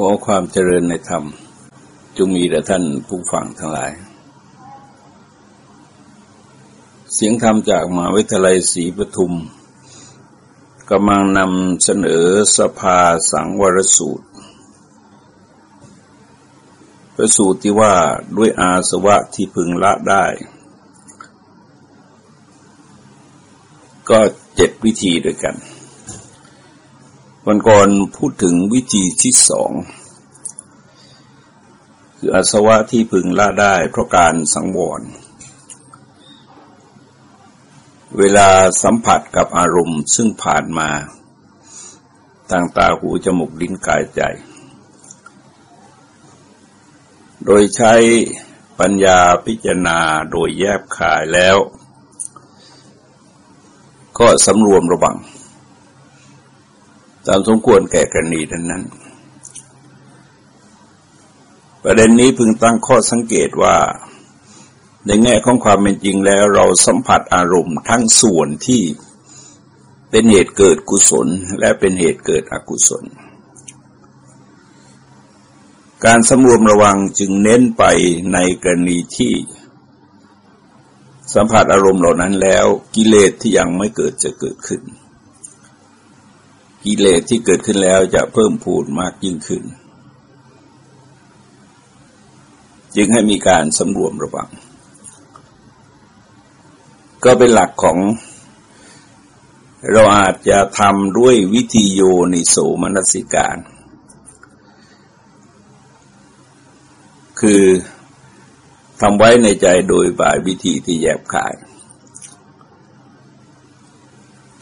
ขอความเจริญในธรรม จงมีแด่ท่านผู้ฟังทั้งหลาย เสียงธรรมจากมหาวิทยาลัยศรีปทุมกำลังนำเสนอสภาสังวรสูตร ประสูตรที่ว่าด้วยอาสวะที่พึงละได้ ก็เจ็ดวิธีด้วยกัน วันก่อนพูดถึงวิธีที่สอง คืออาสวะที่พึงละได้เพราะการสังวร เวลาสัมผัสกับอารมณ์ซึ่งผ่านมา ทางตาหูจมูกลิ้นกายใจ โดยใช้ปัญญาพิจารณาโดยแยบขายแล้ว ก็สำรวมระวัง ตามสมควรแก่กรณีนั้นนั้น ประเด็นนี้พึงตั้งข้อสังเกตว่า ในแง่ของความเป็นจริงแล้ว เราสัมผัสอารมณ์ทั้งส่วนที่เป็นเหตุเกิดกุศลและเป็นเหตุเกิดอกุศล การสำรวมระวังจึงเน้นไปในกรณีที่ สัมผัสอารมณ์เหล่านั้นแล้วกิเลสที่ยังไม่เกิดจะเกิดขึ้น กิเลสที่เกิดขึ้นแล้วจะเพิ่มพูนมากยิ่งขึ้น จึงให้มีการสำรวมระวัง ก็เป็นหลักของเราอาจจะทำด้วยวิธีโยนิโสมนสิการ คือทำไว้ในใจโดยบายวิธีที่แยบขาย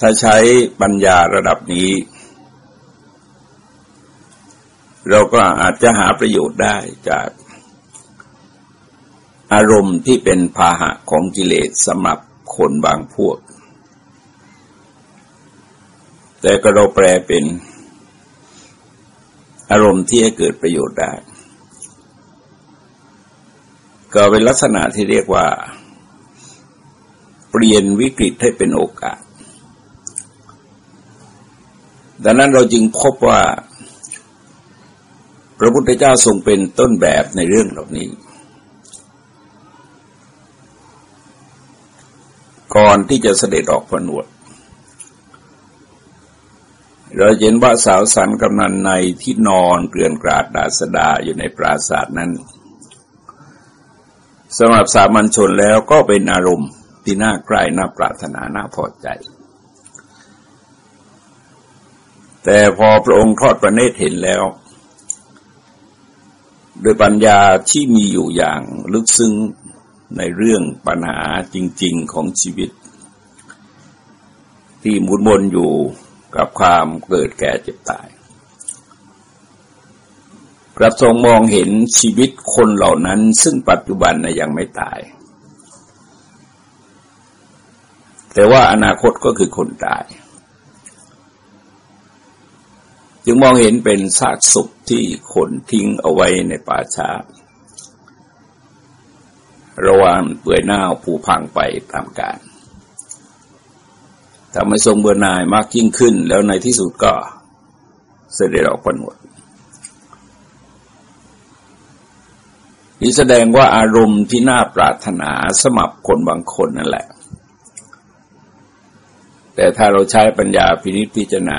ถ้าใช้ปัญญาระดับนี้ เราก็อาจจะหาประโยชน์ได้จากอารมณ์ที่เป็นพาหะของกิเลสสำหรับคนบางพวก แต่ก็เราแปลเป็นอารมณ์ที่ให้เกิดประโยชน์ได้ ก็เป็นลักษณะที่เรียกว่า เปลี่ยนวิกฤตให้เป็นโอกาส ดังนั้นเราจึงพบว่า พระพุทธเจ้าทรงเป็นต้นแบบในเรื่องเหล่านี้ ก่อนที่จะเสด็จออกผนวด เราเห็นว่าสาวสันกำนันในที่นอนเกลื่อนกราดดาสดาอยู่ในปราศาสนั้นสำหรับสามัญชนแล้วก็เป็นอารมณ์ที่น่าใกล้น่าปรารถนาน่าพอใจ แต่พอพระองค์ทอดประเนตรเห็นแล้ว โดยปัญญาที่มีอยู่อย่างลึกซึ้งในเรื่องปัญหาจริง ๆของชีวิต ที่มุนมนอยู่กับความเกิดแก่เจ็บตายกระทรงมองเห็นชีวิตคนเหล่านั้น ซึ่งปัจจุบันนะยังไม่ตาย แต่ว่าอนาคตก็คือคนตาย จึงมองเห็นเป็นซากศพที่คนทิ้งเอาไว้ในป่าช้า ระหว่างเปื่อยหน้าผูพังไปตามกาลทำให้ทรงเบื่อหน่ายมากยิ่งขึ้น แล้วในที่สุดก็เสด็จออกผนวดนี่แสดงว่าอารมณ์ที่น่าปรารถนาสมับคนบางคนนั่นแหละ แต่ถ้าเราใช้ปัญญาพินิจพิจารณา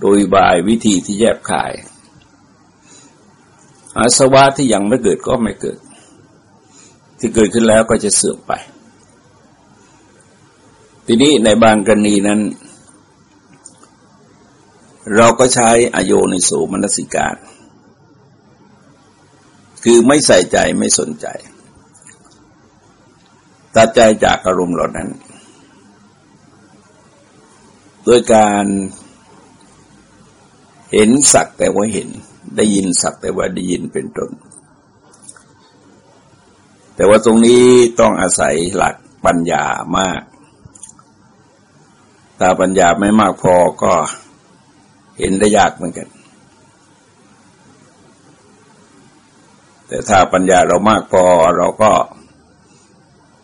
โดยบายวิธีที่แยบขาย อาสวะที่ยังไม่เกิดก็ไม่เกิด ที่เกิดขึ้นแล้วก็จะเสื่อมไป ทีนี้ในบางกรณีนั้น เราก็ใช้อโยในสูมนสิการ คือไม่ใส่ใจไม่สนใจ ตัดใจจากอารมณ์เหล่านั้นโดยการ เห็นสักแต่ว่าเห็น ได้ยินสักแต่ว่าได้ยินเป็นต้น แต่ว่าตรงนี้ต้องอาศัยหลักปัญญามาก ถ้าปัญญาไม่มากพอก็เห็นได้ยากเหมือนกัน แต่ถ้าปัญญาเรามากพอเราก็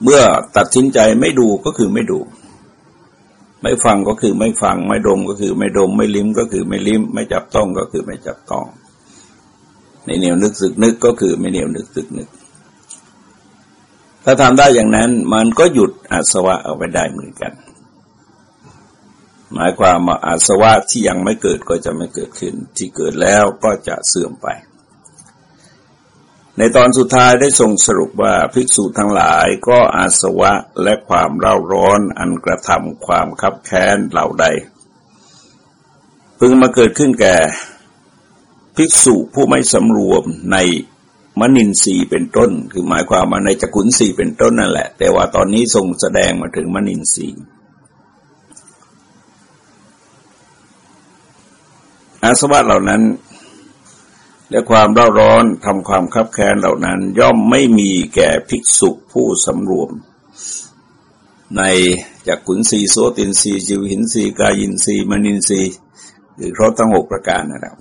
เมื่อตัดสินใจไม่ดูก็คือไม่ดู ไม่ฟังก็คือไม่ฟัง ไม่ดมก็คือไม่ดม ไม่ลิ้มก็คือไม่ลิ้ม ไม่จับต้องก็คือไม่จับต้องในเหนียวนึกสึกนึกก็คือไม่เหนียวนึกสึกนึก ถ้าทำได้อย่างนั้น มันก็หยุดอาสวะเอาไปได้เหมือนกัน หมายความว่าอาสวะที่ยังไม่เกิดก็จะไม่เกิดขึ้น ที่เกิดแล้วก็จะเสื่อมไป ในตอนสุดท้ายได้ทรงสรุปว่าภิกษุทั้งหลายก็อาสวะและความเร่าร้อนอันกระทำความคับแค้นเหล่าใด พึงมาเกิดขึ้นแก่ ภิกษุผู้ไม่สำรวมในมนินทรีเป็นต้น คือหมายความว่าในจักุนสีเป็นต้นนั่นแหละ แต่ว่าตอนนี้ทรงแสดงมาถึงมนินทรีอาสวะเหล่านั้น และความเร่าร้อนทำความคับแค้นเหล่านั้น ย่อมไม่มีแก่ภิกษุผู้สำรวม ในจากขุนสีโซตินสีจิวหินสีกายินสีมนินสีหรือครบทั้งหกประการนะครับ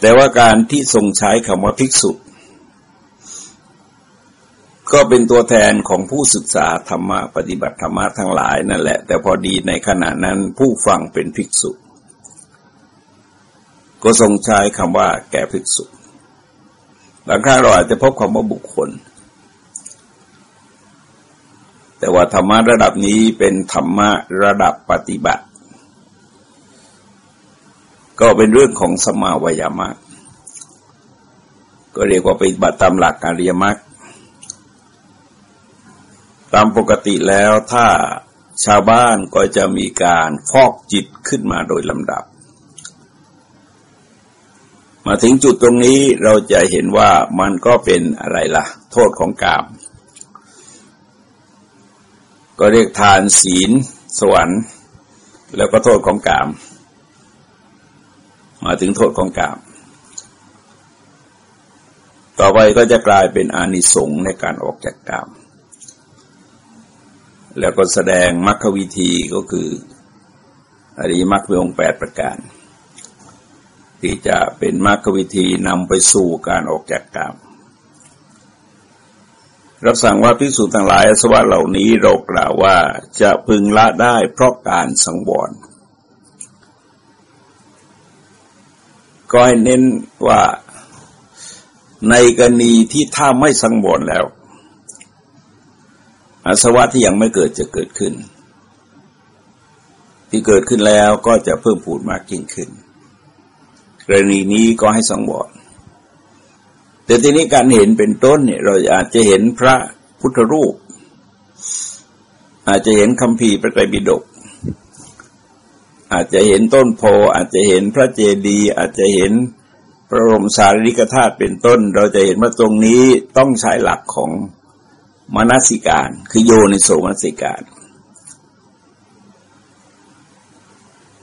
แต่ว่าการที่ทรงใช้คำว่าภิกษุ ก็เป็นตัวแทนของผู้ศึกษาธรรมะปฏิบัติธรรมะทั้งหลายนั่นแหละ แต่พอดีในขณะนั้นผู้ฟังเป็นภิกษุ ก็ทรงใช้คำว่าแก่ภิกษุบางครั้งเราอาจจะพบคำว่าบุคคล แต่ว่าธรรมะระดับนี้เป็นธรรมะระดับปฏิบัติ ก็เป็นเรื่องของสมาวยามะก็เรียกว่าปฏิบัติตามหลักการเรียมักตามปกติแล้วถ้าชาวบ้านก็จะมีการฟอกจิตขึ้นมาโดยลำดับ มาถึงจุดตรงนี้เราจะเห็นว่ามันก็เป็นอะไรล่ะ โทษของกาม ก็เรียกทานศีล สวรรค์ แล้วก็โทษของกาม มาถึงโทษของกาม ต่อไปก็จะกลายเป็นอานิสงส์ในการออกจากกาม แล้วก็แสดงมรรควิธีก็คืออริมรรคมีองค์แปดประการ ที่จะเป็นมรรควิธีนำไปสู่การออกจากกรรมรับสั่งว่าพิสูจน์ทั้งหลายอสวะเหล่านี้เรากล่าวว่าจะพึงละได้เพราะการสังวรก็ให้เน้นว่าในกรณีที่ถ้าไม่สังวรแล้วอาสวะที่ยังไม่เกิดจะเกิดขึ้น ที่เกิดขึ้นแล้วก็จะเพิ่มพูดมากยิ่งขึ้น กรณีนี้ก็ให้สังวรแต่ทีนี้การเห็นเป็นต้นเนี่ยเราอาจจะเห็นพระพุทธรูป อาจจะเห็นคำพีพระไตรปิฎกอาจจะเห็นต้นโพอาจจะเห็นพระเจดีย์อาจจะเห็นพระบรมสารีริกธาตุเป็นต้น เราจะเห็นว่าตรงนี้ต้องใช้หลักของมนสิการ คือโยในโสมนสิการเ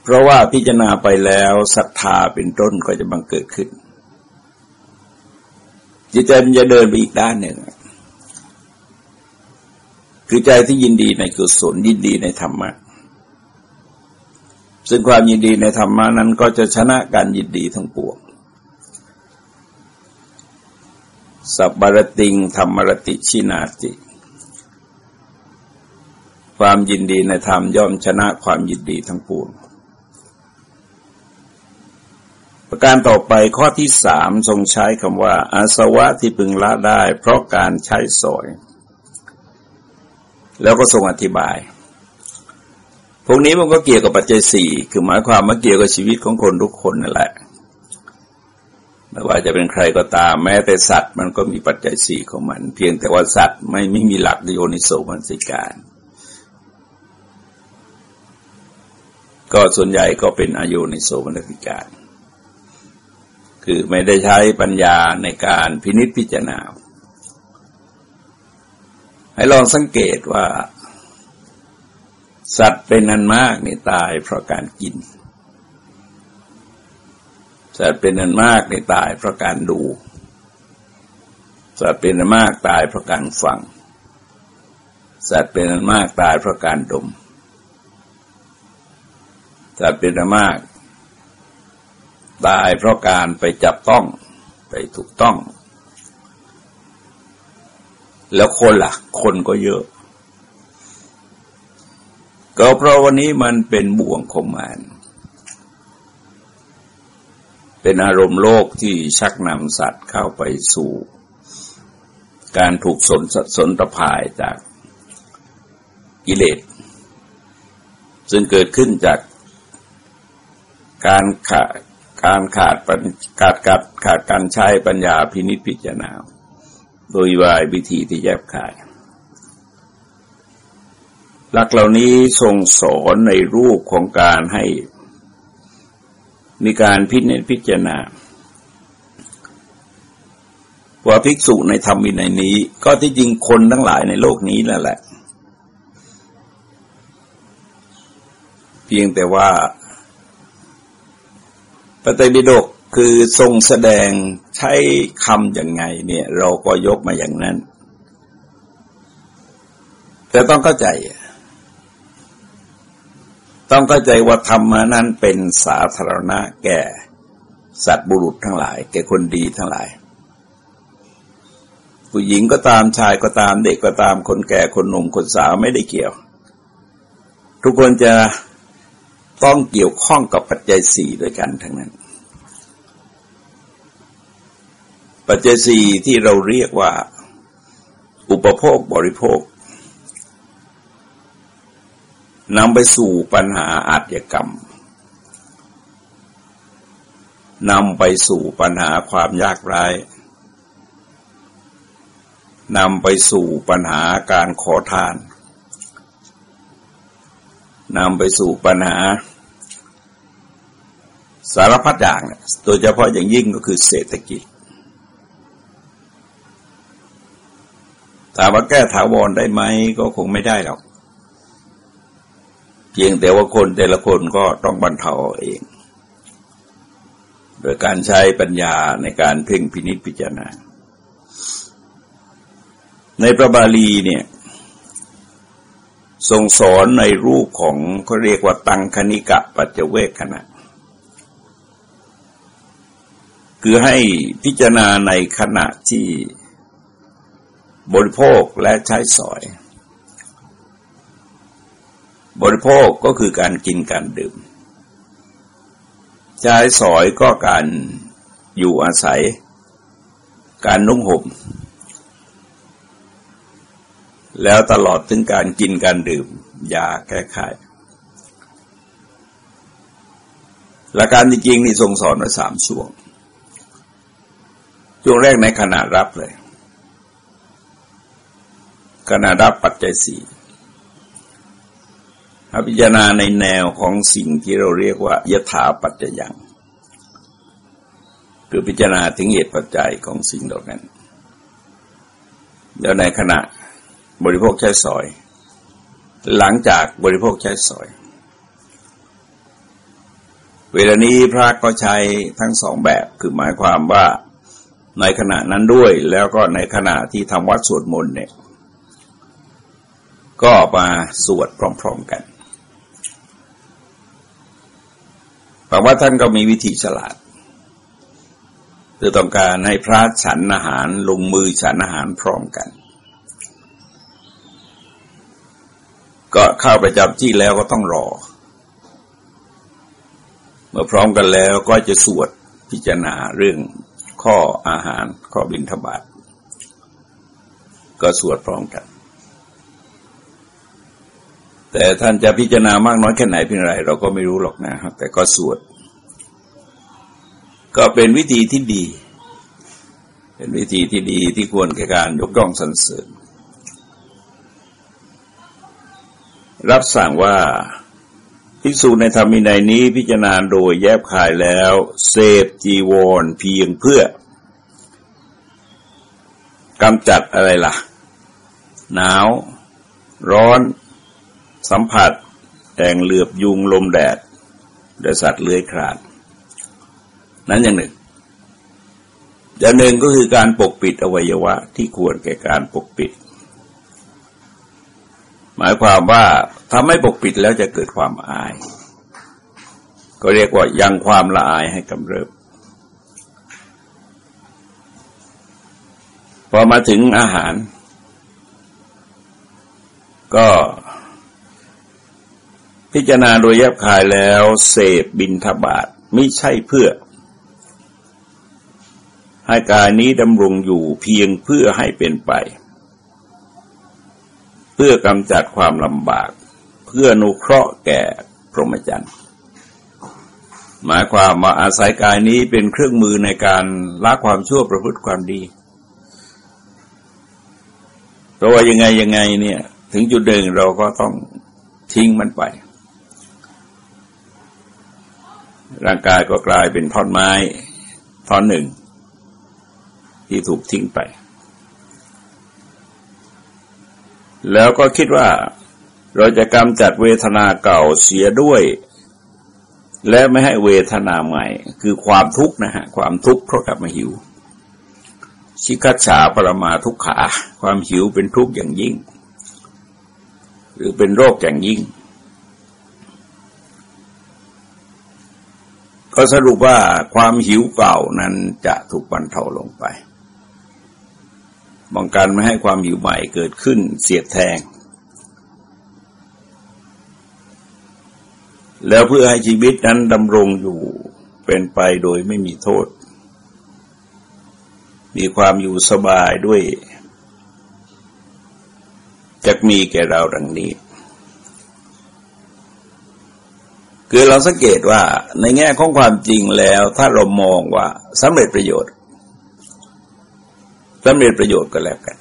เพราะว่าพิจารณาไปแล้วศรัทธาเป็นต้นก็จะบังเกิดขึ้น จิตใจมันจะเดินไปอีกด้านหนึ่ง คือใจที่ยินดีในกุศลยินดีในธรรมะ ซึ่งความยินดีในธรรมะนั้นก็จะชนะการยินดีทั้งปวงสับบารติงธรรมรติชินาติความยินดีในธรรมย่อมชนะความยินดีทั้งปวง ประการต่อไปข้อที่สามทรงใช้คำว่า อาสวะที่พึงละได้ เพราะการใช้สอย แล้วก็ทรงอธิบาย พวกนี้มันก็เกี่ยวกับปัจจัยสี่คือหมายความว่าเกี่ยวกับชีวิตของคนทุกคนนั่นแหละไม่ว่าจะเป็นใครก็ตาม แม้แต่สัตว์มันก็มีปัจจัยสี่ของมัน เพียงแต่ว่าสัตว์ไม่ไม่มีหลักโยนิโสมัสิการ ก็ส่วนใหญ่ก็เป็นอโยนิโสมัสิการ คือไม่ได้ใช้ปัญญาในการพินิจพิจารณา ให้ลองสังเกตว่า สัตว์เป็นนันมากนี่ตายเพราะการกิน สัตว์เป็นนันมากนี่ตายเพราะการดู สัตว์เป็นนันมากตายเพราะการฟัง สัตว์เป็นนันมากตายเพราะการดมสัตว์เป็นนันมาก ตายเพราะการไปจับต้องไปถูกต้อง แล้วคนละ่ะ คนก็เยอะ ก็เพราะวันนี้มันเป็นบ่วงของมันเป็นอารมณ์โลกที่ชักนำสัตว์เข้าไปสู่ การถูกสนสนตะพายจากกิเลสซึ่งเกิดขึ้นจากการขาด การขาดขาดขาดขาดการใช้ปัญญาพินิจพิจารณา โดยวายวิธีที่แยบขาย หลักเหล่านี้ทรงสอนในรูปของการให้ มีการพิจพิจารณาว่าภิกษุในธรรมวินัยนี้ ก็ที่จริงคนทั้งหลายในโลกนี้นั่นแหละ เพียงแต่ว่า พระไตรปิฎกคือทรงแสดงใช้คำอย่างไงเนี่ย เราก็ยกมาอย่างนั้น แต่ต้องเข้าใจ ต้องเข้าใจว่าธรรมานั้นเป็นสาธารณะแก่สัตว์บุรุษทั้งหลาย แก่คนดีทั้งหลาย ผู้หญิงก็ตามชายก็ตามเด็กก็ตามคนแก่คนหนุ่มคนสาวไม่ได้เกี่ยว ทุกคนจะ ต้องเกี่ยวข้องกับปัจจัยสี่ด้วยกันทั้งนั้น ปัจจัยสี่ที่เราเรียกว่า อุปโภคบริโภคนำไปสู่ปัญหาอาชญากรรมนำไปสู่ปัญหาความยากไร้นำไปสู่ปัญหาการขอทานนำไปสู่ปัญหา สารพัดอย่างโดยเฉพาะอย่างยิ่งก็คือเศรษฐกิจถามว่าแก้ถาวรได้ไหมก็คงไม่ได้หรอก เพียงแต่ว่าคนแต่ละคนก็ต้องบรรเทาเอง โดยการใช้ปัญญาในการเพ่งพินิจพิจารณา ในพระบาลีเนี่ยทรงสอนในรูปของเขาเรียกว่าตังคณิกะปัจเจเวคขณะ คือให้พิจารณาในขณะที่บริโภคและใช้สอย บริโภคก็คือการกินการดื่ม ใช้สอยก็การอยู่อาศัย การนุ่งห่มแล้วตลอดถึงการกินการดื่มยาแก้ไขหลักการจริงๆนี่ทรงสอนไว้สามช่วง ช่วงแรกในขณะรับเลย ขณะรับปัจจัยสี่พิจารณาในแนวของสิ่งที่เราเรียกว่ายถาปัจจยัง คือพิจารณาถึงเหตุปัจจัยของสิ่งเหล่านั้น แล้วในขณะบริโภคใช้สอย หลังจากบริโภคใช้สอย เวลานี้พระก็ใช้ทั้งสองแบบคือหมายความว่า ในขณะนั้นด้วยแล้วก็ในขณะที่ทำวัดสวดมนต์เนี่ยก็มาสวดพร้อมๆกันแปลว่าท่านก็มีวิธีฉลาด คือต้องการให้พระฉันอาหารลงมือฉันอาหารพร้อมกัน ก็เข้าไปจับที่แล้วก็ต้องรอ เมื่อพร้อมกันแล้วก็จะสวดพิจารณาเรื่อง ข้ออาหารข้อบิณฑบาตก็สวดพร้อมกัน แต่ท่านจะพิจารณามากน้อยแค่ไหนเพียงไรเราก็ไม่รู้หรอกนะครับแต่ก็สวด ก็เป็นวิธีที่ดี เป็นวิธีที่ดีที่ควรแก่การยกย่องสรรเสริญรับสั่งว่า ภิกษุในธรรมินัยนี้พิจารณาโดยแยบคายแล้ว เสพจีวรเพียงเพื่อกำจัดอะไรล่ะ หนาว ร้อน สัมผัสแต่งเหลือบยุงลมแดดเดสัตว์เลื้อยคลานนั้นอย่างหนึ่งอย่างหนึ่งก็คือการปกปิดอวัยวะที่ควรแก่การปกปิด หมายความว่าทำให้ปกปิดแล้วจะเกิดความอาย ก็เรียกว่ายังความละอายให้กำเริบพอมาถึงอาหาร ก็พิจารณาโดยแยบคายแล้วเสพบินทบาทไม่ใช่เพื่อ ให้กายนี้ดำรงอยู่เพียงเพื่อให้เป็นไป พื่อกำจัดความลำบาก เพื่อนุเคราะห์แก่พรหมจรรย์หมายความมาอาศัยกายนี้เป็นเครื่องมือในการละความชั่วประพฤติความดีเพราะว่ายังไงยังไงเนี่ย ถึงจุดเดิงเราก็ต้องทิ้งมันไป ร่างกายก็กลายเป็นท่อนไม้ท่อนหนึ่ง ที่ถูกทิ้งไป แล้วก็คิดว่าเราจะกำจัดเวทนาเก่าเสียด้วย และไม่ให้เวทนาใหม่ คือความทุกข์นะฮะความทุกข์เพราะกลับมาหิว ชิคัฉาปรมาทุกขา ความหิวเป็นทุกข์อย่างยิ่ง หรือเป็นโรคอย่างยิ่ง ก็สรุปว่าความหิวเก่านั้นจะถูกบรรเทาลงไป บังการไม่ให้ความหิวใหม่เกิดขึ้นเสียดแทง แล้วเพื่อให้ชีวิตนั้นดำรงอยู่เป็นไปโดยไม่มีโทษ มีความอยู่สบายด้วยจะมีแก่เราดังนี้ คือเราสังเกตว่าในแง่ของความจริงแล้ว ถ้าเรามองว่าสำเร็จประโยชน์ สำเร็จประโยชน์ก็แล้วกัน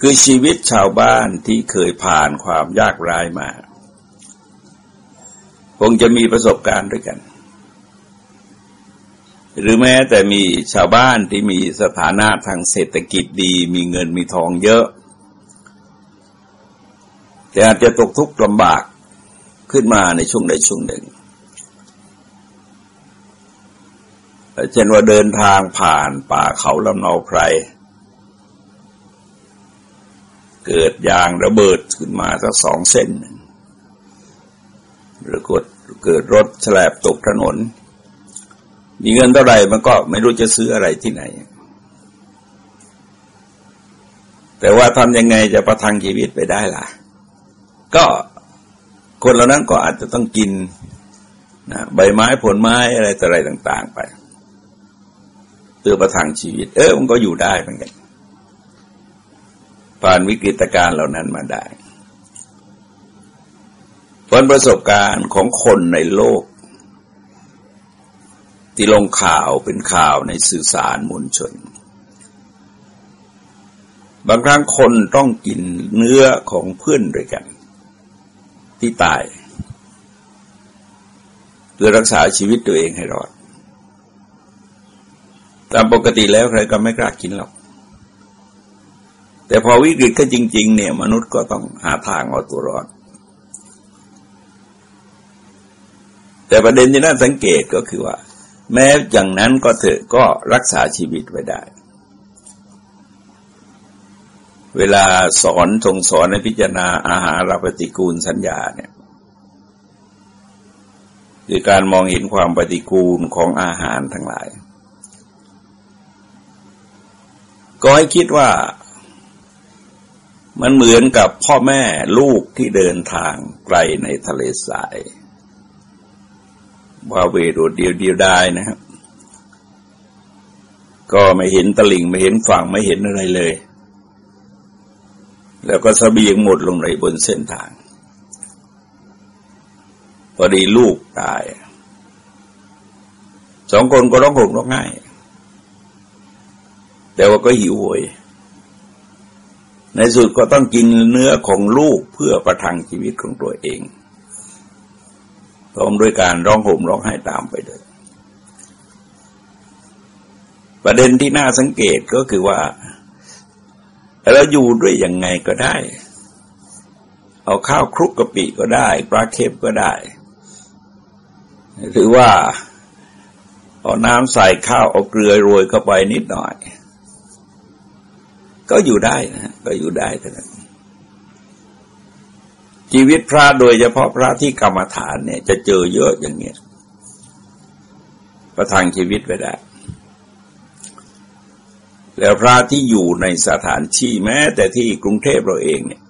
คือชีวิตชาวบ้านที่เคยผ่านความยากร้ายมา คงจะมีประสบการณ์ด้วยกัน หรือแม้แต่มีชาวบ้านที่มีสถานะทางเศรษฐกิจดี มีเงินมีทองเยอะ แต่อาจจะตกทุกข์ลำบากขึ้นมาในช่วงใดช่วงหนึ่ง เช่นว่าเดินทางผ่านป่าเขาลำนาไพร เกิดยางระเบิดขึ้นมาสักสองเส้น หรือกดเกิดรถแฉลบตกถนน มีเงินเท่าไหร่มันก็ไม่รู้จะซื้ออะไรที่ไหน แต่ว่าทำยังไงจะประทังชีวิตไปได้ล่ะ ก็คนเหล่านั้นก็อาจจะต้องกินนะใบไม้ผลไม้อะไรต่ออะไรต่าง ๆ ไป เพื่อประทังชีวิต เออมันก็อยู่ได้เหมือนกันผ่านวิกฤตการณ์เหล่านั้นมาได้ผลประสบการณ์ของคนในโลก ที่ลงข่าวเป็นข่าวในสื่อสารมวลชน บางครั้งคนต้องกินเนื้อของเพื่อนด้วยกัน ที่ตาย เพื่อรักษาชีวิตตัวเองให้รอด ตามปกติแล้วใครก็ไม่กล้ากินหรอก แต่พอวิกฤตก็จริง ๆ เนี่ย มนุษย์ก็ต้องหาทางเอาตัวรอด แต่ประเด็นที่น่าสังเกตก็คือว่า แม้อย่างนั้นก็เถอะก็รักษาชีวิตไว้ได้ เวลาสอนทรงสอนในพิจารณาอาหารปฏิกูลสัญญาเนี่ยคือการมองเห็นความปฏิกูลของอาหารทั้งหลาย ก็ให้คิดว่ามันเหมือนกับพ่อแม่ลูกที่เดินทางไกลในทะเลทรายบาเวโดดเดียวเดียวได้นะครับ ก็ไม่เห็นตลิ่งไม่เห็นฝั่งไม่เห็นอะไรเลย แล้วก็สบียงหมดลงในบนเส้นทาง พอดีลูกตาย สองคนก็ร้องห่มร้องไห้ แต่ว่าก็หิวโหย ในสุดก็ต้องกินเนื้อของลูกเพื่อประทังชีวิตของตัวเองพร้อมด้วยการร้องห่มร้องไห้ตามไปด้วยประเด็นที่น่าสังเกตก็คือว่าเราอยู่ด้วยยังไงก็ได้ เอาข้าวคลุกกะปิก็ได้ ปลาเค็มก็ได้ หรือว่าเอาน้ำใส่ข้าวเอาเกลือโรยเข้าไปนิดหน่อย ก็อยู่ได้นะก็อยู่ได้เท่านั้นชีวิตพระโดยเฉพาะพระที่กรรมฐานเนี่ยจะเจอเยอะอย่างเงี้ยประทังชีวิตไปได้ แล้วพระที่อยู่ในสถานที่แม้ แต่ที่กรุงเทพเราเองเนี่ย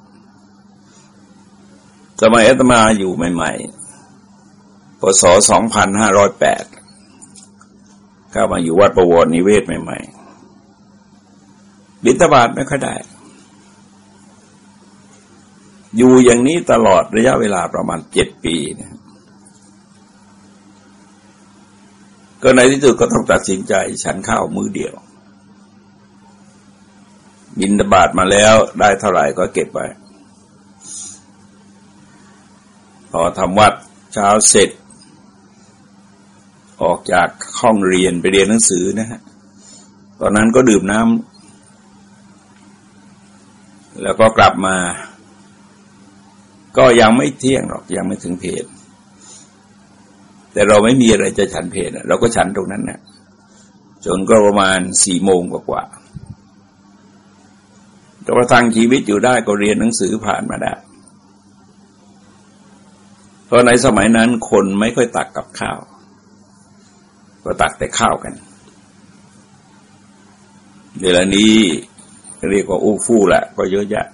สมัยอาตมาอยู่ใหม่ๆพศ 2508 เข้ามาอยู่วัดประวรนิเวศใหม่ๆ บิณฑบาตไม่ค่อยได้ อยู่อย่างนี้ตลอดระยะเวลาประมาณเจ็ดปีนะก็ในที่สุดก็ต้องตัดสินใจฉันข้าวมือเดียว บินบาทมาแล้วได้เท่าไหร่ก็เก็บไว้พอทำวัดเช้าเสร็จ ออกจากห้องเรียนไปเรียนหนังสือนะฮะ ตอนนั้นก็ดื่มน้ำ แล้วก็กลับมา ก็ยังไม่เที่ยงหรอกยังไม่ถึงเพจแต่เราไม่มีอะไรจะฉันเพลเราก็ฉันตรงนั้นนะจนก็ประมาณสี่โมงกว่าๆแต่ว่าทางชีวิตอยู่ได้ก็เรียนหนังสือผ่านมาได้เพราะในสมัยนั้นคนไม่ค่อยตักกับข้าว ก็ตักแต่ข้าวกันเดี๋ยวนี้ เรียกว่าอู้ฟู่แหละก็เยอะแยะ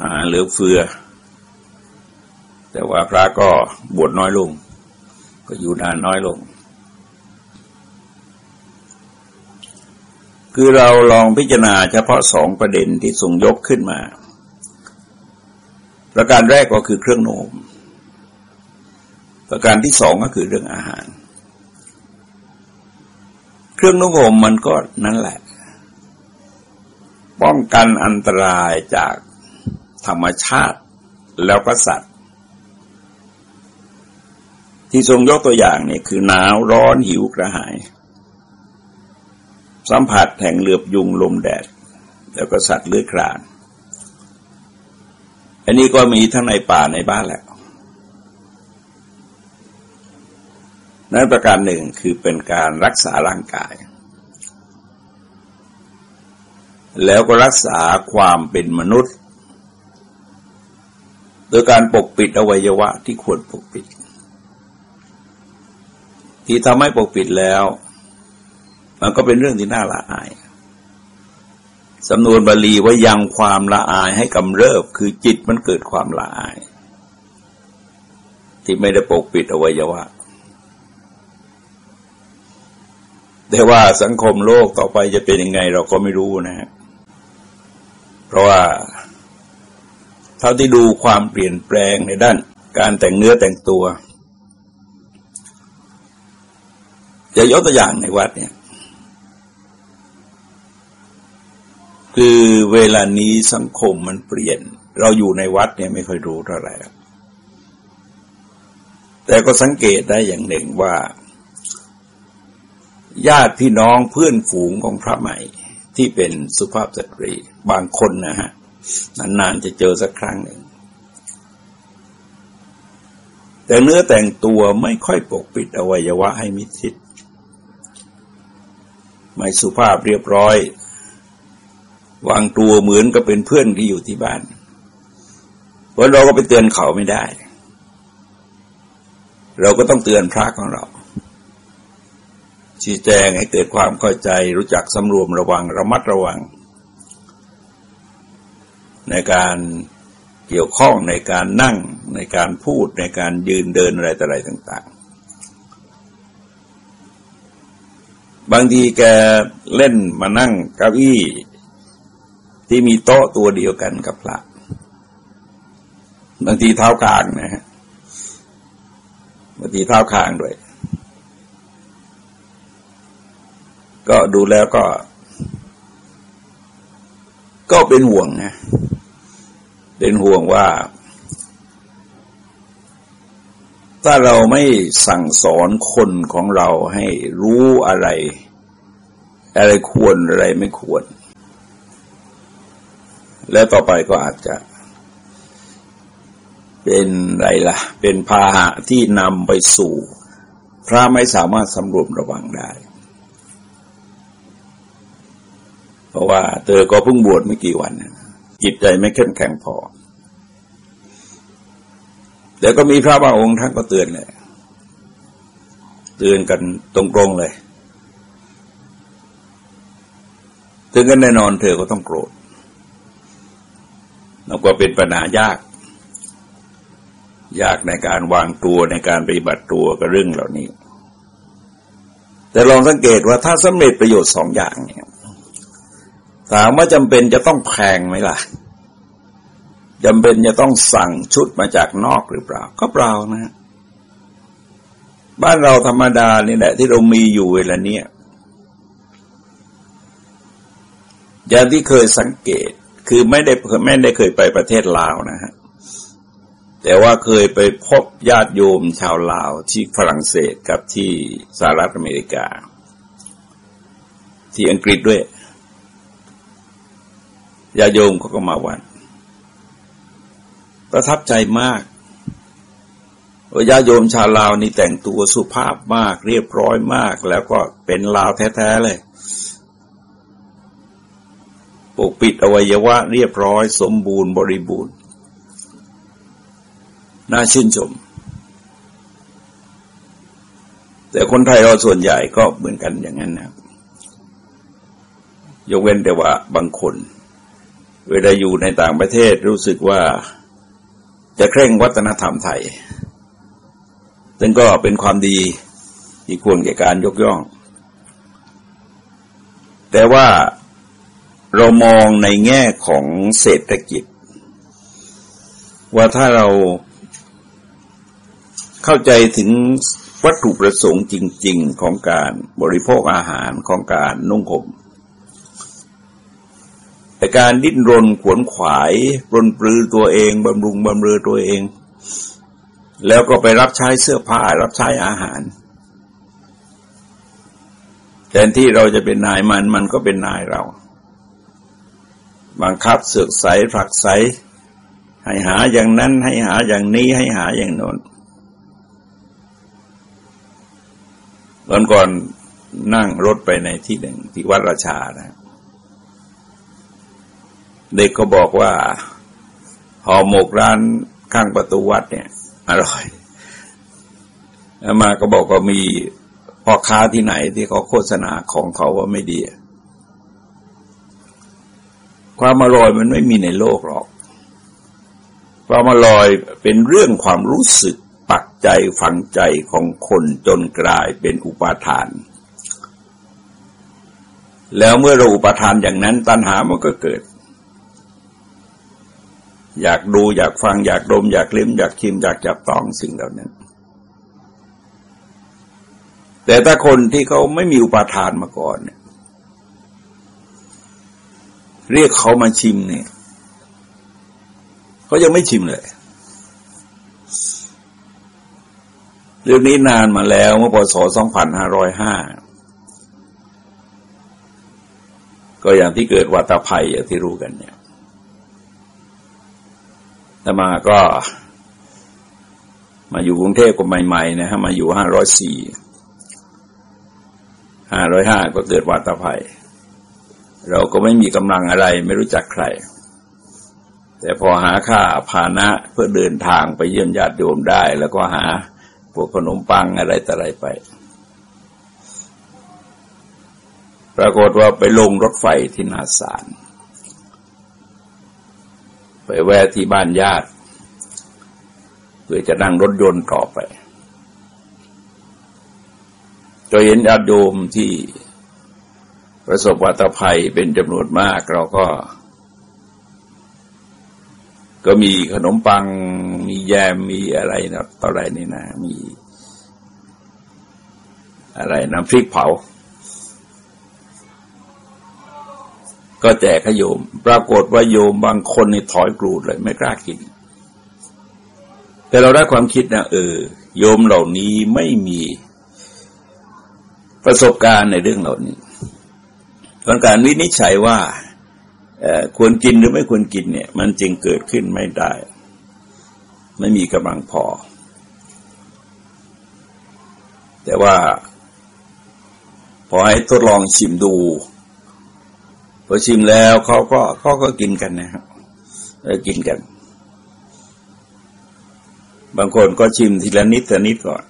อาหารเหลือเฟือ แต่ว่าพระก็บวชน้อยลง ก็อยู่นานน้อยลง คือเราลองพิจารณาเฉพาะสองประเด็นที่ส่งยกขึ้นมา ประการแรกก็คือเครื่องโนม ประการที่สองก็คือเรื่องอาหาร เครื่องนุ่งห่มมันก็นั่นแหละ ป้องกันอันตรายจากธรรมชาติแล้วก็สัตว์ ที่ทรงยกตัวอย่างเนี่ยคือหนาวร้อนหิวกระหาย สัมผัสแห่งเหลือบยุงลมแดด แล้วก็สัตว์เลื้อยคลาน อันนี้ก็มีทั้งในป่าในบ้านแหละนั้นประการหนึ่งคือเป็นการรักษาร่างกาย แล้วก็รักษาความเป็นมนุษย์ โดยการปกปิดอวัยวะที่ควรปกปิด ที่ทำให้ปกปิดแล้ว มันก็เป็นเรื่องที่น่าละอายสำนวนบาลีว่ายังความละอายให้กำเริบคือจิตมันเกิดความละอาย ที่ไม่ได้ปกปิดอวัยวะแต่ว่าสังคมโลกต่อไปจะเป็นยังไงเราก็ไม่รู้นะฮะ ราะว่าเท่าที่ดูความเปลี่ยนแปลงในด้านการแต่งเนื้อแต่งตัว จะยกตัวอย่างในวัดเนี่ย คือเวลานี้สังคมมันเปลี่ยน เราอยู่ในวัดเนี่ยไม่ค่อยรู้เท่าไหร่แต่ก็สังเกตได้อย่างหนึ่งว่า ญาติพี่น้องเพื่อนฝูงของพระใหม่ ที่เป็นสุภาพสตรี บางคนนะฮะนานๆจะเจอสักครั้งหนึ่งแต่เนื้อแต่งตัวไม่ค่อยปกปิดอวัยวะให้มิดชิด ไม่สุภาพเรียบร้อย วางตัวเหมือนกับเป็นเพื่อนที่อยู่ที่บ้านเพราะเราก็ไปเตือนเขาไม่ได้ เราก็ต้องเตือนพระของเรา ชี้แจงให้เกิดความเข้าใจรู้จักสำรวมระวังระมัดระวัง ในการเกี่ยวข้องในการนั่งในการพูดในการยืนเดินอะไรต่ออะไรต่าง ๆ บางทีแกเล่นมานั่งเก้าอี้ที่มีโต๊ะตัวเดียวกันกับพระบางทีเท้ากลางนะฮะบางทีเท้าคางด้วย ก็ดูแล้วก็ ก็เป็นห่วงนะเป็นห่วงว่า ถ้าเราไม่สั่งสอนคนของเราให้รู้อะไร อะไรควรอะไรไม่ควร และต่อไปก็อาจจะเป็นไรล่ะ เป็นพาหะที่นำไปสู่ พระไม่สามารถสำรวมระวังได้ เพราะว่าเธอก็เพิ่งบวชไม่กี่วันจิตใจไม่เข้มแข็งพอแล้วก็มีพระบางองค์ท่านก็เตือนเลยเตือนกันตรงๆเลยเตือนกันแน่นอนเธอก็ต้องโกรธแล้วก็เป็นปัญหายาก ยากในการวางตัวในการปฏิบัติตัวกับเรื่องเหล่านี้ แต่ลองสังเกตว่าถ้าสำเร็จประโยชน์สองอย่างเนี่ย ถามว่าจำเป็นจะต้องแพงไหมล่ะจำเป็นจะต้องสั่งชุดมาจากนอกหรือเปล่า ก็เปล่านะ บ้านเราธรรมดานี่แหละ ที่เรามีอยู่เวลาเนี้ยอย่างที่เคยสังเกต คือไม่ได้ไม่ได้เคยไปประเทศลาวนะฮะแต่ว่าเคยไปพบญาติโยมชาวลาวที่ฝรั่งเศสกับที่สหรัฐอเมริกา ที่อังกฤษด้วย ญาโยมเขาก็มาวันประทับใจมากญาติโยมชาวลาวนี่แต่งตัวสุภาพมาก เรียบร้อยมาก แล้วก็เป็นลาวแท้ๆเลยปกปิดอวัยวะเรียบร้อย สมบูรณ์บริบูรณ์ น่าชื่นชม แต่คนไทยเราส่วนใหญ่ก็เหมือนกันอย่างนั้นนะยกเว้นแต่ว่าบางคน เวลาอยู่ในต่างประเทศรู้สึกว่าจะเคร่งวัฒนธรรมไทย ซึ่งก็เป็นความดีที่ควรแก่การยกย่อง แต่ว่าเรามองในแง่ของเศรษฐกิจ ว่าถ้าเราเข้าใจถึงวัตถุประสงค์จริง ๆ ของการบริโภคอาหารของการนุ่งห่ม แต่การดิ้นรนขวนขวายปรนปลือตัวเองบำรุงบำเรอตัวเอง แล้วก็ไปรับใช้เสื้อผ้ารับใช้อาหารแทนที่เราจะเป็นนายมันมันก็เป็นนายเราบังคับเสือกใสผลักใสให้หาอย่างนั้นให้หาอย่างนี้ให้หาอย่างโน้นตอนก่อนนั่งรถไปในที่หนึ่งที่วัดราชานะ เด็กก็บอกว่าห่อหมกร้านข้างประตูวัดเนี่ยอร่อยแล้วมาก็บอกว่ามีพ่อค้าที่ไหนที่เขาโฆษณาของเขาว่าไม่ดี ความอร่อยมันไม่มีในโลกหรอก ความอร่อยเป็นเรื่องความรู้สึกปักใจฝังใจของคนจนกลายเป็นอุปาทาน แล้วเมื่อเราอุปทานอย่างนั้นตัณหามันก็เกิด อยากดูอยากฟังอยากดม อยากลิ้ม อยากชิม อยากจับต้องสิ่งเหล่านั้น แต่ถ้าคนที่เขาไม่มีอุปทานมาก่อนเนี่ยเรียกเขามาชิมเนี่ยเขายังไม่ชิมเลย เรื่องนี้นานมาแล้วเมื่อพศ2505 ก็อย่างที่เกิดวัตภัยอย่างที่รู้กันเนี่ย แต่มาก็มาอยู่กรุงเทพก็ใหม่ ๆ นะฮะมาอยู่ห้าร้อยสี่ห้าร้อยห้าก็เกิดวัตภัย เราก็ไม่มีกำลังอะไรไม่รู้จักใคร แต่พอหาค่าพานะเพื่อเดินทางไปเยี่ยมญาติโยมได้ แล้วก็หาพวกขนมปังอะไรต่ออะไรไป ปรากฏว่าไปลงรถไฟที่นาสาร ไปแวะที่บ้านญาติ เพื่อจะนั่งรถยนต์ต่อไปจะเห็นญาโยมที่ประสบวัตภัยเป็นจำนวนมาก เราก็ ก็มีขนมปัง มีแยมมีอะไรนะต่ออะไรนี่นะ มี อะไรน้ำพริกเผา ก็แจกขโยม ปรากฏว่าโยมบางคนนี่ถอยกรูดเลยไม่กล้ากิน แต่เราได้ความคิดนะเออ โยมเหล่านี้ไม่มีประสบการณ์ในเรื่องเหล่านี้ตอนการวินิจฉัยว่าควรกินหรือไม่ควรกินเนี่ย มันจึงเกิดขึ้นไม่ได้ ไม่มีกำลังพอ แต่ว่า พอให้ทดลองชิมดู อชิมแล้วเขาก็เขาก็กินกันนะครับกินกัน บางคนก็ชิมทีละนิดทีละนิดก่อน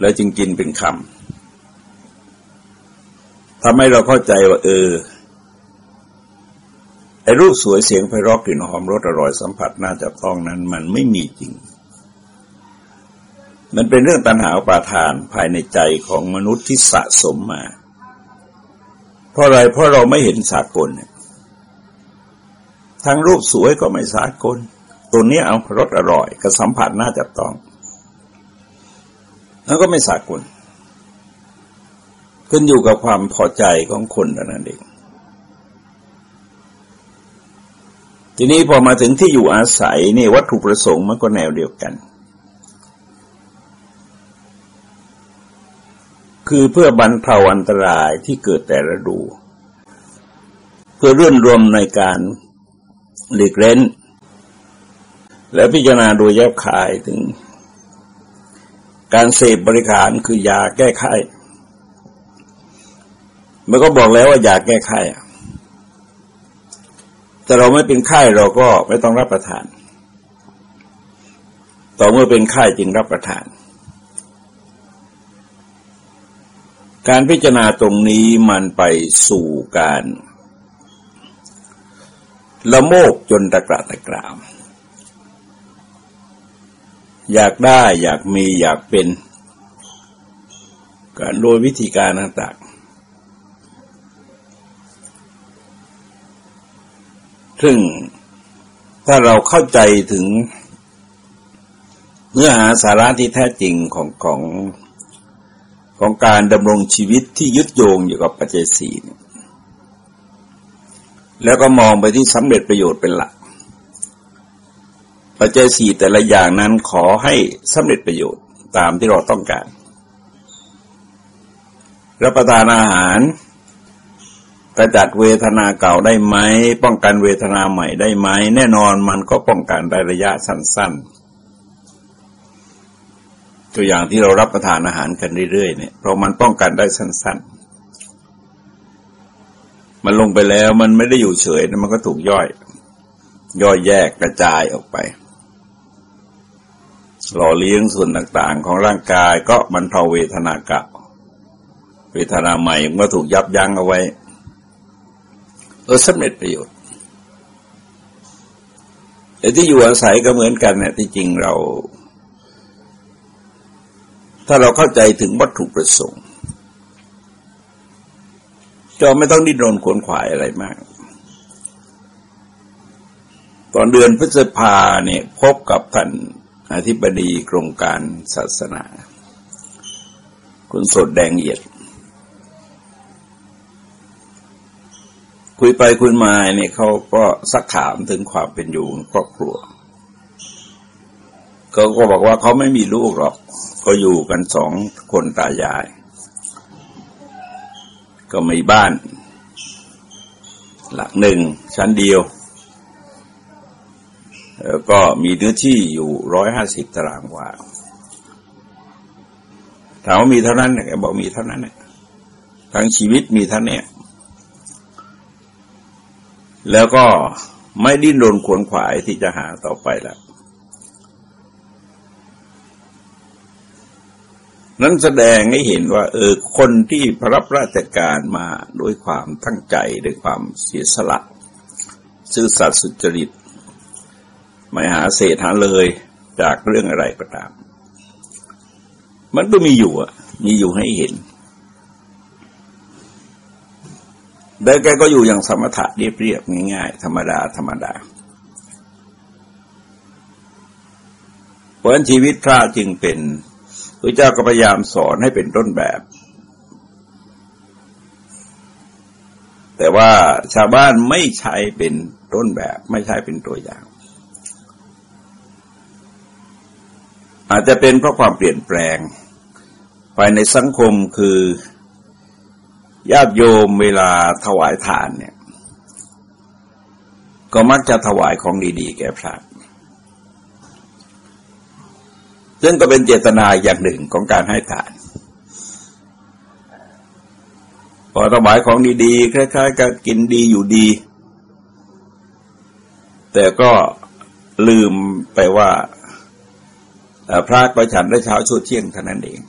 แล้วจึงกินเป็นคำทำให้เราเข้าใจว่า เออไอ้รูปสวยเสียงไพเราะกลิ่นหอมรสอร่อยสัมผัสน่าจะต้องนั้น มันไม่มีจริง มันเป็นเรื่องตัณหาปาทานภายในใจของมนุษย์ที่สะสมมา เพราะอะไรเพราะเราไม่เห็นสากลทั้งรูปสวยก็ไม่สากล ตัวนี้เอารสอร่อยกับสัมผัสน่าจะต้อง แล้วก็ไม่สากลขึ้นอยู่กับความพอใจของคนนั้นเองทีนี้พอมาถึงที่อยู่อาศัยนี่วัตถุประสงค์มันก็แนวเดียวกัน คือเพื่อบรรเทาอันตรายที่เกิดแต่ละดู เพื่อรื่นรวมในการหลีกเล่นและพิจารณาโดยแยบคายถึง การเสพบริการคือยาแก้ไขมันก็บอกแล้วว่ายาแก้ไขแต่เราไม่เป็นไข้เราก็ไม่ต้องรับประทาน ต่อเมื่อเป็นไข้จึงรับประทาน การพิจารณาตรงนี้มันไปสู่การละโมกจนตะกระตะกรามอยากได้อยากมีอยากเป็นการโดยวิธีการต่างซึ่งถ้าเราเข้าใจถึงเนื้อหาสาระที่แท้จริงของของ ของการดำรงชีวิตที่ยึดโยงอยู่กับปัจเจัยสี่แล้วก็มองไปที่สำเร็จประโยชน์เป็นหลัก ปัจเจัยสี่แต่ละอย่างนั้นขอให้สำเร็จประโยชน์ตามที่เราต้องการ รับประทานอาหารกระจัดเวทนาเก่าได้ไหม ป้องกันเวทนาใหม่ได้ไหม แน่นอนมันก็ป้องกันได้ระยะสั้นๆ ตัวอย่างที่เรารับประทานอาหารกันเรื่อยๆเนี่ยเพราะมันป้องกันได้สั้น ๆ มันลงไปแล้วมันไม่ได้อยู่เฉยมันก็ถูกย่อย ย่อยแยกกระจายออกไปหล่อเลี้ยงส่วนต่างๆ ของร่างกายก็มันเทาเวทนาเก่าเวทนาใหม่มันก็ถูกยับยั้งเอาไว้เออสำเร็จประโยชน์แต่ที่อยู่อาศัยก็เหมือนกันเนี่ยที่จริงเรา ถ้าเราเข้าใจถึงวัตถุประสงค์จะไม่ต้องดิ้นรนขวนขวายอะไรมาก ตอนเดือนพฤษภาเนี่ยพบกับท่านอธิบดีกรมการศาสนา คุณสดแดงเอียด คุยไปคุยมาเนี่ยเขาก็สักถามถึงความเป็นอยู่ครอบครัว เขาก็บอกว่าเขาไม่มีลูกหรอกก็อยู่กันสองคนตายาย ก็มีบ้าน หลักหนึ่งชั้นเดียวแล้วก็มีเนื้อที่อยู่ร้อยห้าสิบตารางวาถามว่ามีเท่านั้นเนี่ยบอกมีเท่านั้นเนี่ยทั้งชีวิตมีเท่านี้แล้วก็ไม่ดิ้นรนขวนขวายที่จะหาต่อไปแล้ว นั้นแสดงให้เห็นว่า เออคนที่รับราชการมาด้วยความตั้งใจด้วยความเสียสละซื่อสัตย์สุจริต ไม่หาเศษหาเลยจากเรื่องอะไรก็ตาม มันก็มีอยู่อะ มีอยู่ให้เห็นเดินแกก็อยู่อย่างสมถะเรียบๆง่ายๆ ธรรมดา ธรรมดาเพราะฉะนั้นชีวิตพระจึงเป็น ระเจ้าก็พยายามสอนให้เป็นต้นแบบ แต่ว่าชาวบ้านไม่ใช้เป็นต้นแบบ ไม่ใช้เป็นตัวอย่าง อาจจะเป็นเพราะความเปลี่ยนแปลงภายในสังคมคือญาติโยมเวลาถวายทานเนี่ย ก็มักจะถวายของดี ๆ แก่พระ ซึ่งก็เป็นเจตนาอย่างหนึ่งของการให้ทานพอถวายของดีๆคล้ายๆกับกินดีอยู่ดี แต่ก็ลืมไปว่าพระก็ฉันได้เช้าชุดเที่ยงเท่านั้นเอง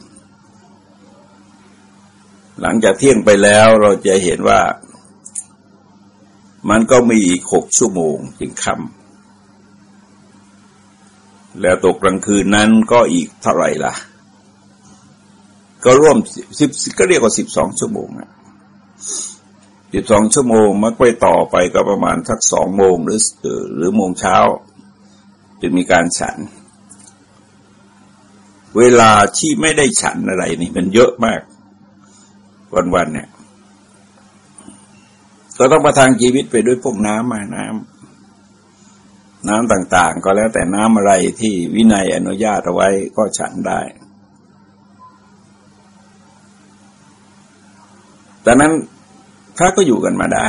หลังจากเที่ยงไปแล้วเราจะเห็นว่ามันก็มีอีกหกชั่วโมงจึงค่ำ แล้วตกกลางคืนนั้นก็อีกเท่าไหร่ล่ะ ก็ร่วมสิบก็เรียกว่าสิบสองชั่วโมงอะสิบสองชั่วโมงมันไปต่อไปก็ประมาณสักสองโมงหรือหรือโมงเช้าจะมีการฉัน เวลาที่ไม่ได้ฉันอะไรนี่มันเยอะมาก วันๆเนี่ยก็ต้องประทังชีวิตไปด้วยพวกน้ำมาน้ำ น้ำต่าง ๆ ก็แล้วแต่น้ำอะไรที่วินัยอนุญาตเอาไว้ก็ฉันได้แต่นั้นพระก็อยู่กันมาได้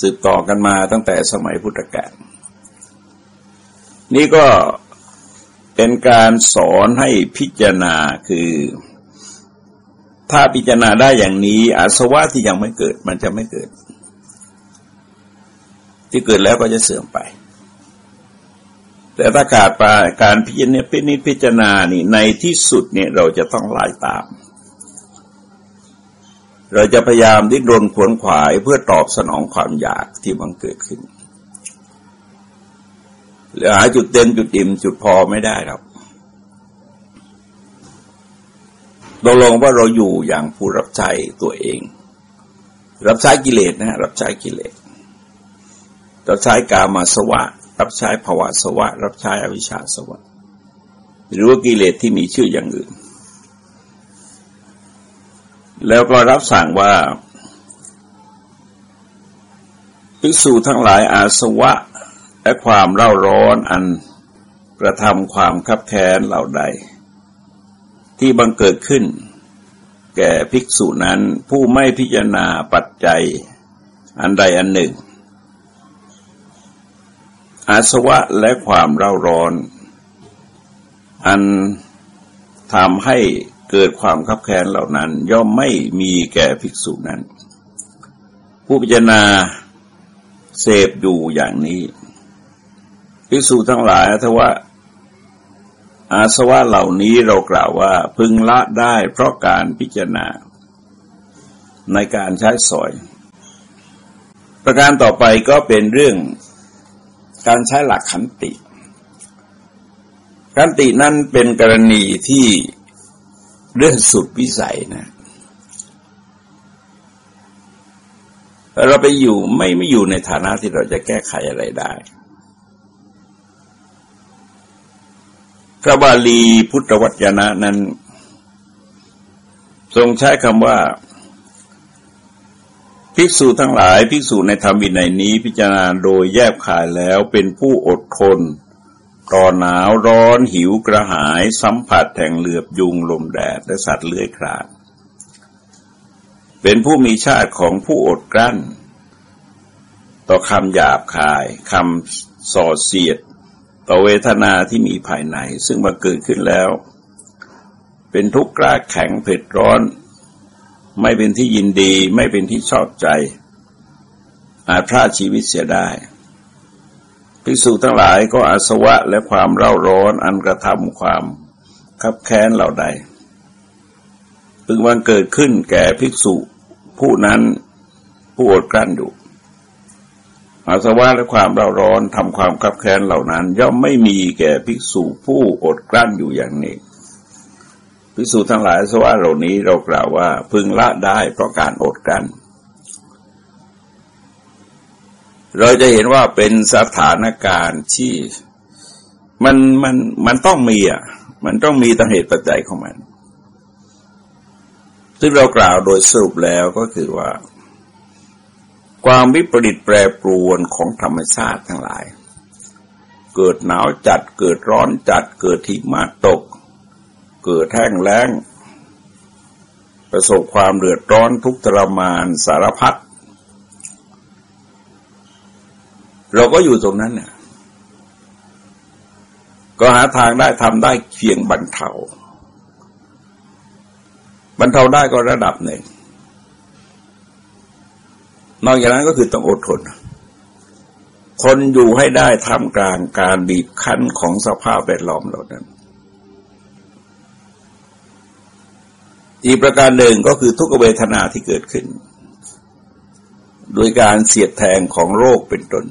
สืบต่อกันมาตั้งแต่สมัยพุทธกาลนี่ก็เป็นการสอนให้พิจารณาคือ ถ้าพิจารณาได้อย่างนี้อาสวะที่ยังไม่เกิดมันจะไม่เกิด ที่เกิดแล้วก็จะเสื่อมไป แต่ถ้าขาดไปการพิจารณาพินิจพิจารณานี่ในที่สุดเนี่ยเราจะต้องไล่ตาม เราจะพยายามดิ้นรนขวนขวายเพื่อตอบสนองความอยากที่มันเกิดขึ้นหรือหาจุดเต็มจุดอิ่มจุดพอไม่ได้ครับตกลงว่าเราอยู่อย่างผู้รับใช้ตัวเอง รับใช้กิเลสนะรับใช้กิเลส รับใช้กามาสวะ รับใช้ภวะสวะ รับใช้อวิชชาสวะ หรือว่ากิเลสที่มีชื่ออย่างอื่น แล้วก็รับสั่งว่าภิกษุทั้งหลายอาสวะ และความเร่าร้อนอันกระทำความคับแค้นเหล่าใด ที่บังเกิดขึ้น แก่ภิกษุนั้นผู้ไม่พิจารณาปัจจัยอันใดอันหนึ่ง อาสวะและความเร่าร้อน อันทำให้เกิดความขับแค้นเหล่านั้น ย่อมไม่มีแก่ภิกษุนั้น ผู้พิจารณาเสพอยู่อย่างนี้ ภิกษุทั้งหลายทว่าอาสวะเหล่านี้เรากล่าวว่าพึงละได้เพราะการพิจารณา ในการใช้สอย ประการต่อไปก็เป็นเรื่อง การใช้หลักขันติ ขันตินั้นเป็นกรณีที่เรื่องสุดวิสัยนะเราไปอยู่ไม่ไม่อยู่ในฐานะที่เราจะแก้ไขอะไรได้พระบาลีพุทธวจนะนั้น ทรงใช้คำว่า ภิกษุทั้งหลายภิกษุในธรรมวินัยนี้พิจารณาโดยแยบขายแล้วเป็นผู้อดทนต่อหนาวร้อนหิวกระหายสัมผัสแห่งเหลือบยุงลมแดดและสัตว์เลื้อยคลานเป็นผู้มีชาติของผู้อดกลั้น ต่อคำหยาบคายคำส่อเสียด ต่อเวทนาที่มีภายใน ซึ่งมาเกิดขึ้นแล้ว เป็นทุกข์กล้าแข็งเผ็ดร้อน ไม่เป็นที่ยินดี ไม่เป็นที่ชอบใจ อาจพลาดชีวิตเสียได้ภิกษุทั้งหลายก็อาสวะและความเร่าร้อนอันกระทำความคับแค้นเหล่าใดพึงวันเกิดขึ้นแก่ภิกษุผู้นั้นผู้อดกลั้นอยู่อาสวะและความเร่าร้อนทำความคับแค้นเหล่านั้น ย่อมไม่มีแก่ภิกษุผู้อดกลั้นอยู่อย่างนี้ ภิกษุทั้งหลายสวะเหล่านี้เรากล่าวว่าพึงละได้เพราะการอดกัน เราจะเห็นว่าเป็นสถานการณ์ที่มันมันมันต้องมีอะ มันต้องมีตั้งเหตุปัจจัยของมัน ซึ่งเรากล่าวโดยสรุปแล้วก็คือว่า ความวิปริตแปรปรวนของธรรมชาติทั้งหลาย เกิดหนาวจัด เกิดร้อนจัด เกิดทิมาตก เกิดแห้งแล้ง ประสบความเดือดร้อนทุกทรมานสารพัดเราก็อยู่ตรงนั้นเนี่ยก็หาทางได้ทำได้เพียงบรรเทาบรรเทาได้ก็ระดับหนึ่ง นอกจากนั้นก็คือต้องอดทน คนอยู่ให้ได้ทำกลางการบีบคั้นของสภาพแวดล้อมเหล่านั้น อีกประการหนึ่งก็คือทุกเวทนาที่เกิดขึ้น โดยการเสียดแทงของโรคเป็นต้น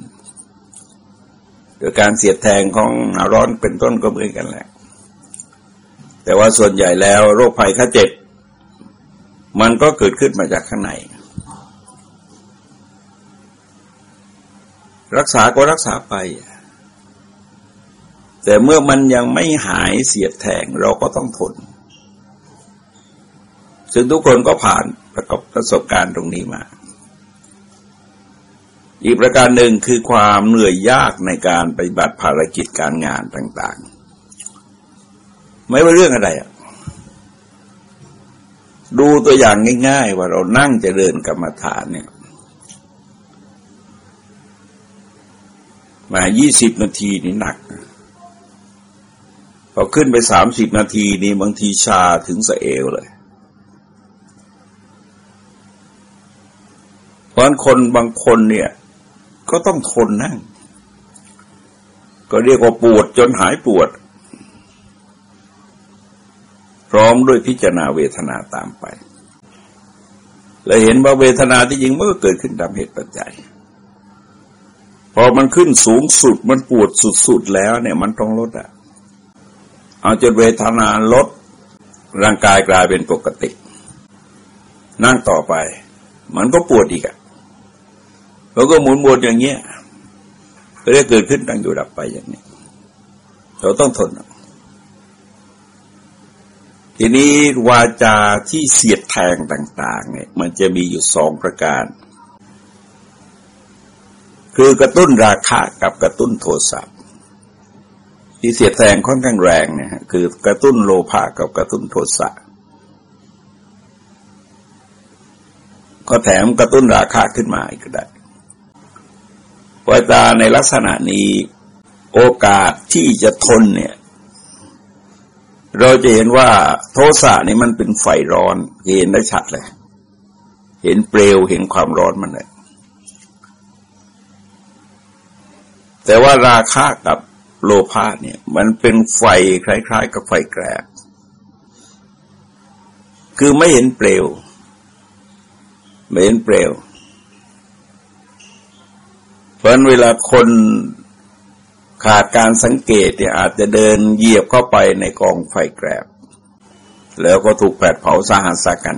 โดยการเสียดแทงของหนาร้อนเป็นต้นก็เหมือนกันแหละ แต่ว่าส่วนใหญ่แล้วโรคภัยข้เจ็บ มันก็เกิดขึ้นมาจากข้างใน รักษาก็รักษาไป แต่เมื่อมันยังไม่หายเสียดแทงเราก็ต้องทน ซึ่งทุกคนก็ผ่านประกอบประสบการณ์ตรงนี้มา อีกประการหนึ่งคือความเหนื่อยยากในการปฏิบัติภารกิจการงานต่าง ๆ ไม่ว่าเรื่องอะไรอะดูตัวอย่างง่าย ๆ ว่าเรานั่งจะเดินกรรมฐานเนี่ยมายี่สิบนาทีนี่หนัก พอขึ้นไปสามสิบนาทีนี่บางทีชาถึงสะเอวเลย เพ ราะคนบางคนเนี่ย ก็ต้องทนนั่ง ก็เรียกว่าปวดจนหายปวด พร้อมด้วยพิจารณาเวทนาตามไป และเห็นว่าเวทนาที่จริงเมื่อเกิดขึ้นตามเหตุปัจจัย พอมันขึ้นสูงสุดมันปวดสุดๆแล้วเนี่ยมันต้องลดอะเอาจนเวทนาลดร่างกายกลายเป็นปกติ นั่งต่อไป มันก็ปวดอีกอะ เราก็หมุนวนอย่างเงี้ยก็จะเกิดขึ้นตั้งอยู่ดับไปอย่างนี้ เราต้องทน ทีนี้วาจาที่เสียดแทงต่าง ๆ เนี่ย มันจะมีอยู่สองประการ คือกระตุ้นราคะกับกระตุ้นโทสะที่เสียดแทงค่อนข้างแรงเนี่ยคือกระตุ้นโลภะกับกระตุ้นโทสะก็แถมกระตุ้นราคะขึ้นมาอีกก็ได้ วาจาในลักษณะนี้โอกาสที่จะทนเนี่ย เราจะเห็นว่าโทสะนี่มันเป็นไฟร้อนเห็นได้ชัดเลย เห็นเปลวเห็นความร้อนมันเลยแต่ว่าราคะกับโลภะเนี่ย มันเป็นไฟคล้าย ๆ กับไฟแกรบคือไม่เห็นเปลวไม่เห็นเปลว เพราะเวลาคนขาดการสังเกตเนี่ยอาจจะเดินเหยียบเข้าไปในกองไฟแกรบ แล้วก็ถูกแผดเผาสาหัสกัน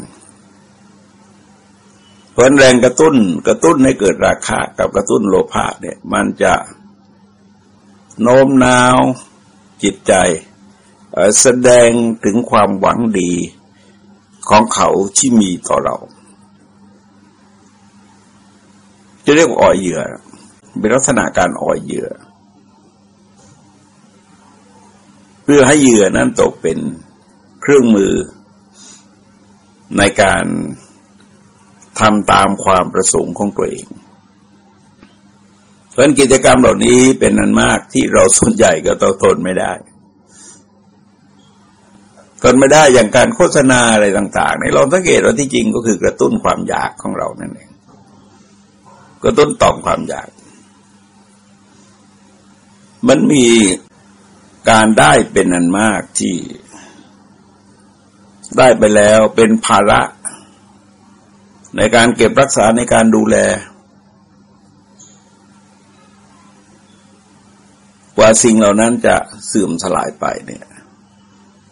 เพราะแรงกระตุ้นกระตุ้นให้เกิดราคากับกระตุ้นโลภะเนี่ย มันจะโน้มน้าวจิตใจ แสดงถึงความหวังดีของเขาที่มีต่อเรา จะเรียกว่าอ่อยเหยื่อ เป็นลักษณะการอ่อยเหยื่อ เพื่อให้เหยื่อนั้นตกเป็นเครื่องมือ ในการทำตามความประสงค์ของตัวเองเพราะกิจกรรมเหล่านี้เป็นนันมากที่เราส่วนใหญ่ก็ต้องทนไม่ได้ทนไม่ได้อย่างการโฆษณาอะไรต่างๆในเราสังเกตว่าที่จริงก็คือกระตุ้นความอยากของเรานั่นเองกระตุ้นต่อมความอยาก มันมีการได้เป็นอันมากที่ได้ไปแล้วเป็นภาระ ในการเก็บรักษาในการดูแล กว่าสิ่งเหล่านั้นจะเสื่อมสลายไปเนี่ย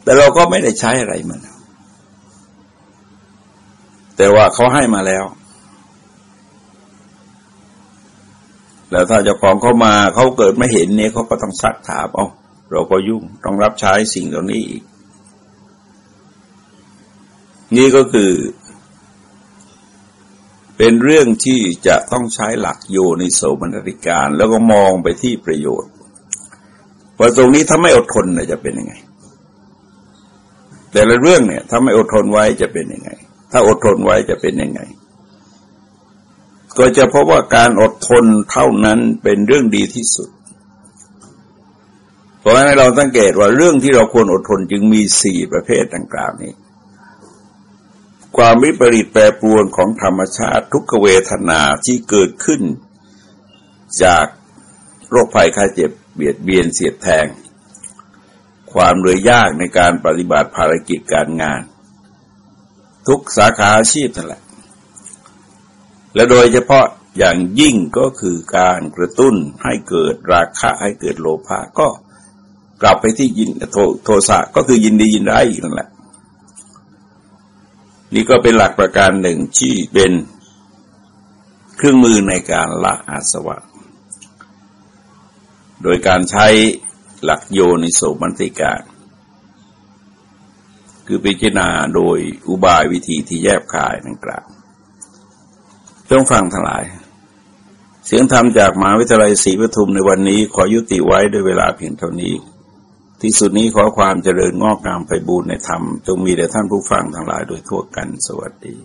แต่เราก็ไม่ได้ใช้อะไรมัน แต่ว่าเขาให้มาแล้ว แล้วถ้าเจ้าของเขามาเขาเกิดไม่เห็นเนี่ยเขาก็ต้องซักถามเอาเราก็ยุ่งต้องรับใช้สิ่งเหล่านี้อีก นี่ก็คือ เป็นเรื่องที่จะต้องใช้หลักโยนิโสมนติการ แล้วก็มองไปที่ประโยชน์ว่าตรงนี้ถ้าไม่อดทนจะเป็นยังไง แต่ละเรื่องเนี่ย ถ้าไม่อดทนไว้จะเป็นยังไง ถ้าอดทนไว้จะเป็นยังไง ก็จะพบว่าการอดทนเท่านั้นเป็นเรื่องดีที่สุด เพราะฉะนั้นเราสังเกตว่าเรื่องที่เราควรอดทนจึงมีสี่ประเภทดังกล่าวนี้ ความวิปริตแปรปรวนของธรรมชาติทุกเวทนาที่เกิดขึ้น จากโรคภัยไข้เจ็บเบียดเบียนเสียดแทง ความเหนื่อยยากในการปฏิบัติภารกิจการงาน ทุกสาขาอาชีพนั่นแหละ และโดยเฉพาะอย่างยิ่งก็คือการกระตุ้นให้เกิดราคะให้เกิดโลภะก็กลับไปที่ยินโทโทสะก็คือยินดียินร้ายอีกนั่นแหละ นี่ก็เป็นหลักประการหนึ่งที่เป็นเครื่องมือในการละอาสวะ โดยการใช้หลักโยนิโสมันติกาคือพิจารณาโดยอุบายวิธีที่แยบคายดังกล่าว ต้องฟังทั้งหลาย เสียงธรรมจากมหาวิทยาลัยศรีปทุมในวันนี้ขอยุติไว้ด้วยเวลาเพียงเท่านี้ ที่สุดนี้ขอความเจริญงอกงามไปบูรณนธรรม จงมีแด่ท่านผู้ฟังทั้งหลายโดยทั่วกันสวัสดี